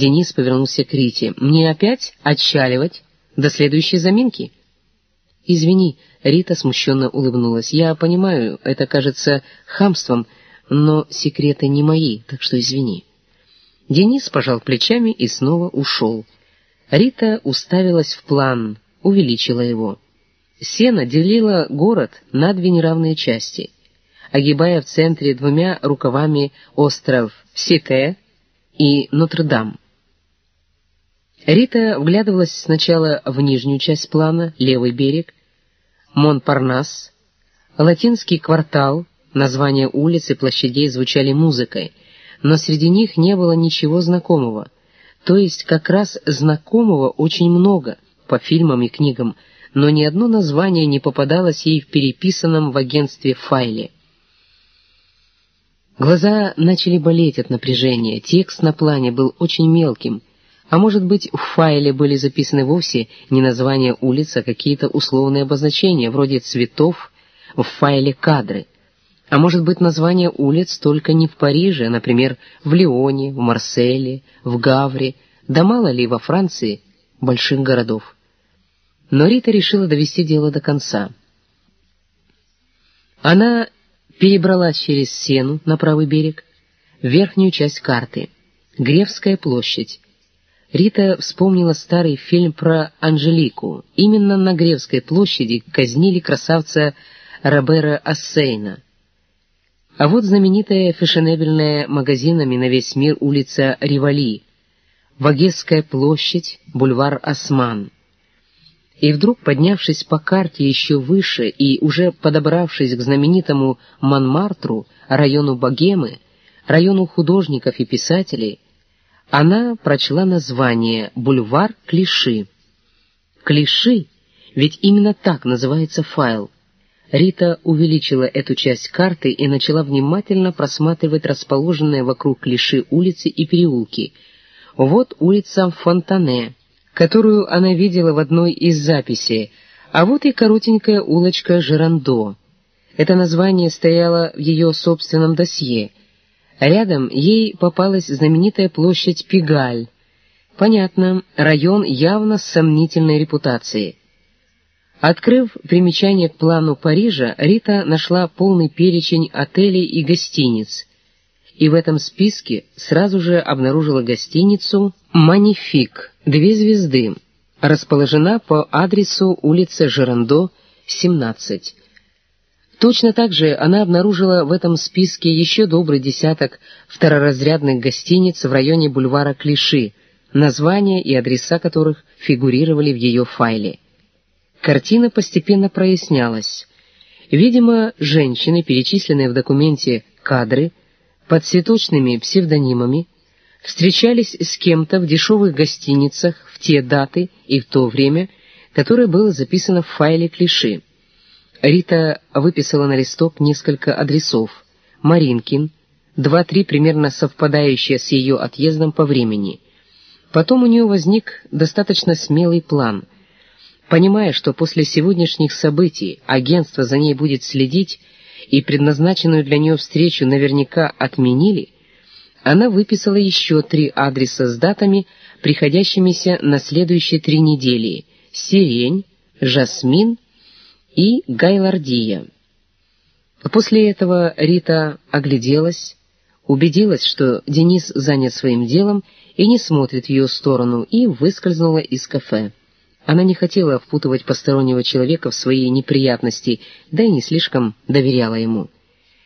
Денис повернулся к Рите. «Мне опять отчаливать? До следующей заминки?» «Извини», — Рита смущенно улыбнулась. «Я понимаю, это кажется хамством, но секреты не мои, так что извини». Денис пожал плечами и снова ушел. Рита уставилась в план, увеличила его. Сена делила город на две неравные части, огибая в центре двумя рукавами остров Сите и Нотр-Дам. Рита вглядывалась сначала в нижнюю часть плана, левый берег, Монпарнас, латинский квартал, названия улиц и площадей звучали музыкой, но среди них не было ничего знакомого, то есть как раз знакомого очень много по фильмам и книгам, но ни одно название не попадалось ей в переписанном в агентстве файле. Глаза начали болеть от напряжения, текст на плане был очень мелким, а может быть в файле были записаны вовсе не названия улиц, а какие-то условные обозначения, вроде цветов в файле кадры. А может быть названия улиц только не в Париже, а, например, в Лионе, в Марселе, в Гавре, да мало ли во Франции больших городов. Но Рита решила довести дело до конца. Она перебралась через Сену на правый берег, в верхнюю часть карты, Гревская площадь. Рита вспомнила старый фильм про Анжелику. Именно на Гревской площади казнили красавца Робера Ассейна. А вот знаменитая фешенебельная магазинами на весь мир улица Ривали, Вагесская площадь, бульвар Осман — и вдруг, поднявшись по карте еще выше и уже подобравшись к знаменитому Монмартру, району Богемы, району художников и писателей, она прочла название «Бульвар Клиши». Клиши, ведь именно так называется файл. Рита увеличила эту часть карты и начала внимательно просматривать расположенные вокруг Клиши улицы и переулки. Вот улица Фонтане, которую она видела в одной из записей, а вот и коротенькая улочка Жерандо. Это название стояло в ее собственном досье. Рядом ей попалась знаменитая площадь Пигаль. Понятно, район явно с сомнительной репутацией. Открыв примечание к плану Парижа, Рита нашла полный перечень отелей и гостиниц, и в этом списке сразу же обнаружила гостиницу «Манифик», две звезды, расположена по адресу улица Жерандо, 17. Точно так же она обнаружила в этом списке еще добрый десяток второразрядных гостиниц в районе бульвара Клиши, названия и адреса которых фигурировали в ее файле. Картина постепенно прояснялась. Видимо, женщины, перечисленные в документе кадры, под цветочными псевдонимами, встречались с кем-то в дешевых гостиницах в те даты и в то время, которое было записано в файле клиши. Рита выписала на листок несколько адресов. Маринкин, два-три примерно совпадающие с ее отъездом по времени. Потом у нее возник достаточно смелый план. Понимая, что после сегодняшних событий агентство за ней будет следить и предназначенную для нее встречу наверняка отменили, она выписала еще три адреса с датами, приходящимися на следующие три недели — Сирень, Жасмин и Гайлардия. После этого Рита огляделась, убедилась, что Денис занят своим делом и не смотрит в ее сторону, и выскользнула из кафе. Она не хотела впутывать постороннего человека в свои неприятности, да и не слишком доверяла ему.